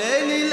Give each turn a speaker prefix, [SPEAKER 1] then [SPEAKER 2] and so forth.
[SPEAKER 1] ليل